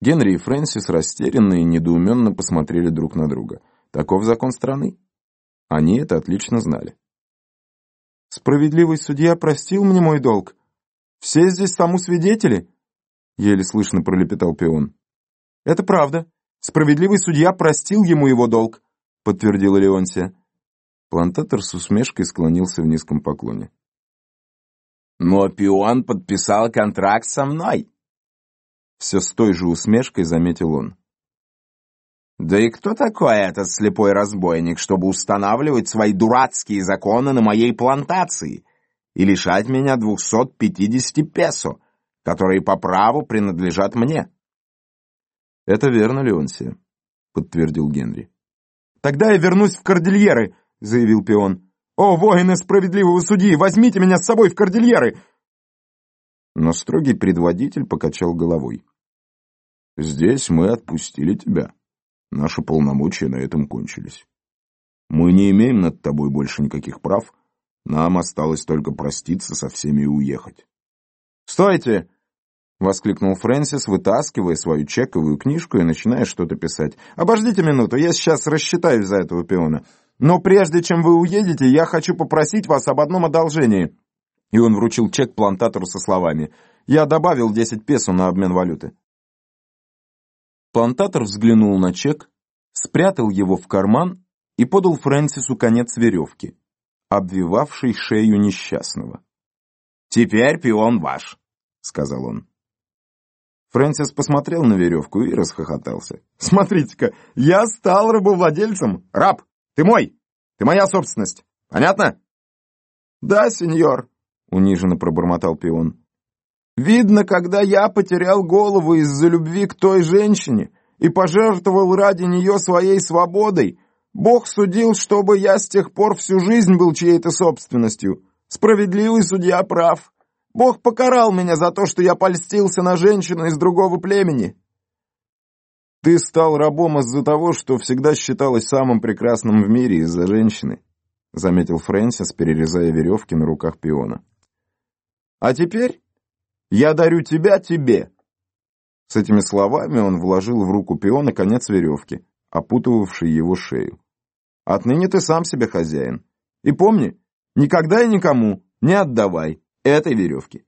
Генри и Фрэнсис растерянно и недоуменно посмотрели друг на друга. Таков закон страны. Они это отлично знали. «Справедливый судья простил мне мой долг. Все здесь тому свидетели?» Еле слышно пролепетал пион. «Это правда. Справедливый судья простил ему его долг», подтвердила Леонсия. Плантатор с усмешкой склонился в низком поклоне. «Но пион подписал контракт со мной», все с той же усмешкой заметил он. «Да и кто такой этот слепой разбойник, чтобы устанавливать свои дурацкие законы на моей плантации и лишать меня двухсот пятидесяти песо, которые по праву принадлежат мне?» «Это верно, Леонсия», — подтвердил Генри. «Тогда я вернусь в Кордильеры», — заявил пион. «О, воины справедливого судьи, возьмите меня с собой в Кордильеры! но строгий предводитель покачал головой. «Здесь мы отпустили тебя. Наши полномочия на этом кончились. Мы не имеем над тобой больше никаких прав. Нам осталось только проститься со всеми и уехать». «Стойте!» — воскликнул Фрэнсис, вытаскивая свою чековую книжку и начиная что-то писать. «Обождите минуту, я сейчас рассчитаюсь за этого пиона. Но прежде чем вы уедете, я хочу попросить вас об одном одолжении». И он вручил чек плантатору со словами «Я добавил 10 песо на обмен валюты». Плантатор взглянул на чек, спрятал его в карман и подал Фрэнсису конец веревки, обвивавшей шею несчастного. «Теперь пион ваш», — сказал он. Фрэнсис посмотрел на веревку и расхохотался. «Смотрите-ка, я стал рабовладельцем! Раб, ты мой! Ты моя собственность! Понятно?» «Да, сеньор», — униженно пробормотал пион. «Видно, когда я потерял голову из-за любви к той женщине и пожертвовал ради нее своей свободой, Бог судил, чтобы я с тех пор всю жизнь был чьей-то собственностью. Справедливый судья прав. Бог покарал меня за то, что я польстился на женщину из другого племени». «Ты стал рабом из-за того, что всегда считалось самым прекрасным в мире из-за женщины», заметил Фрэнсис, перерезая веревки на руках пиона. А теперь я дарю тебя тебе». С этими словами он вложил в руку пиона конец веревки, опутывавший его шею. «Отныне ты сам себе хозяин. И помни, никогда и никому не отдавай этой веревки».